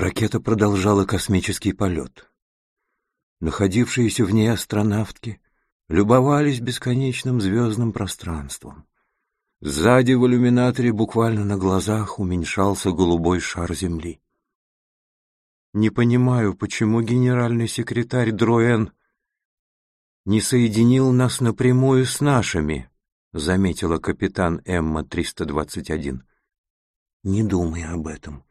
Ракета продолжала космический полет. Находившиеся в ней астронавтки любовались бесконечным звездным пространством. Сзади в иллюминаторе буквально на глазах уменьшался голубой шар Земли. Не понимаю, почему генеральный секретарь Дроен не соединил нас напрямую с нашими, заметила капитан Эмма-321. Не думай об этом.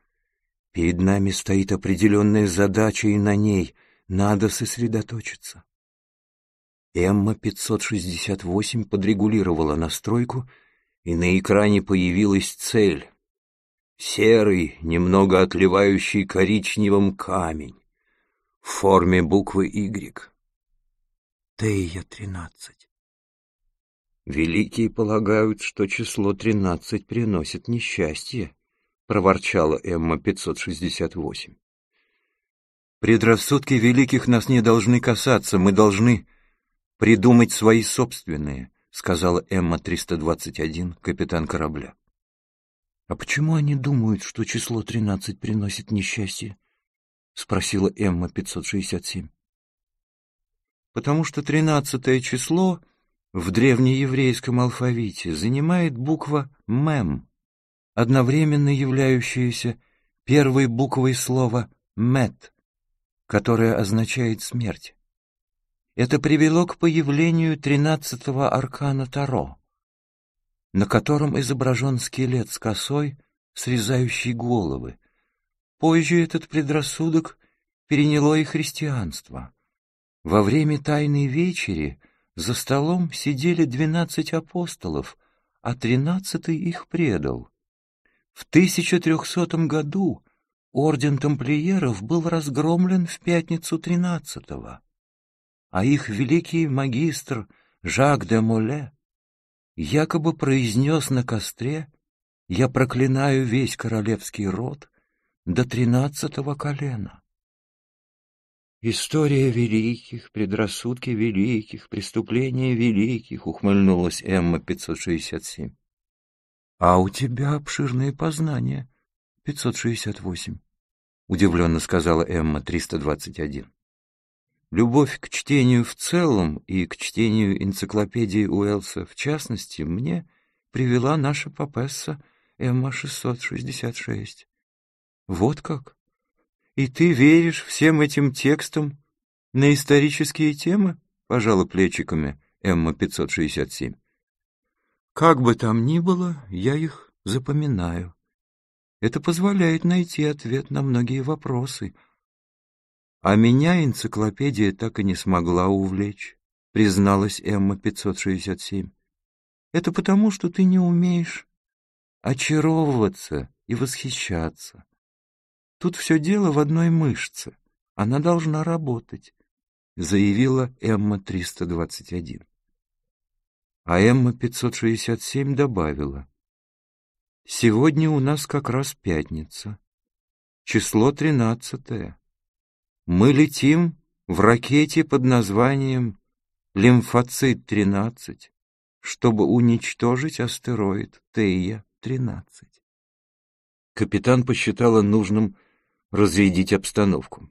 Перед нами стоит определенная задача, и на ней надо сосредоточиться. Эмма-568 подрегулировала настройку, и на экране появилась цель. Серый, немного отливающий коричневым камень в форме буквы «Y». Тея-13. Великие полагают, что число тринадцать приносит несчастье, проворчала Эмма-568. Предрассудки великих нас не должны касаться, мы должны придумать свои собственные, сказала Эмма-321, капитан корабля. А почему они думают, что число тринадцать приносит несчастье? спросила Эмма-567. Потому что тринадцатое число в древнееврейском алфавите занимает буква «мем», одновременно являющаяся первой буквой слова «мет», которое означает «смерть». Это привело к появлению тринадцатого аркана Таро, на котором изображен скелет с косой, срезающий головы. Позже этот предрассудок переняло и христианство. Во время Тайной Вечери за столом сидели двенадцать апостолов, а тринадцатый их предал. В 1300 году орден тамплиеров был разгромлен в пятницу тринадцатого, а их великий магистр Жак де Моле якобы произнес на костре «Я проклинаю весь королевский род до тринадцатого колена». «История великих, предрассудки великих, преступления великих», — ухмыльнулась Эмма-567. «А у тебя обширные познания, 568», — удивленно сказала Эмма-321. «Любовь к чтению в целом и к чтению энциклопедии Уэллса в частности мне привела наша папесса Эмма-666». «Вот как?» «И ты веришь всем этим текстам на исторические темы?» — пожала плечиками Эмма-567. «Как бы там ни было, я их запоминаю. Это позволяет найти ответ на многие вопросы. А меня энциклопедия так и не смогла увлечь», — призналась Эмма-567. «Это потому, что ты не умеешь очаровываться и восхищаться. Тут все дело в одной мышце. Она должна работать, заявила Эмма-321. А Эмма-567 добавила. Сегодня у нас как раз пятница. Число тринадцатое. Мы летим в ракете под названием «Лимфоцит-13», чтобы уничтожить астероид Тея-13. Капитан посчитала нужным разрядить обстановку.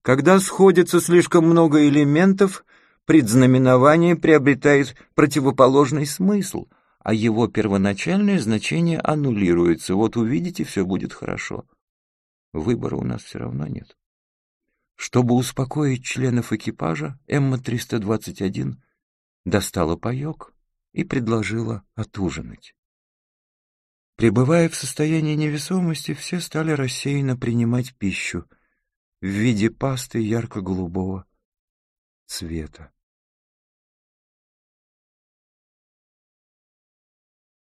Когда сходится слишком много элементов, предзнаменование приобретает противоположный смысл, а его первоначальное значение аннулируется. Вот увидите, все будет хорошо. Выбора у нас все равно нет. Чтобы успокоить членов экипажа, Эмма-321 достала паек и предложила отужинать. Пребывая в состоянии невесомости, все стали рассеянно принимать пищу в виде пасты ярко-голубого цвета.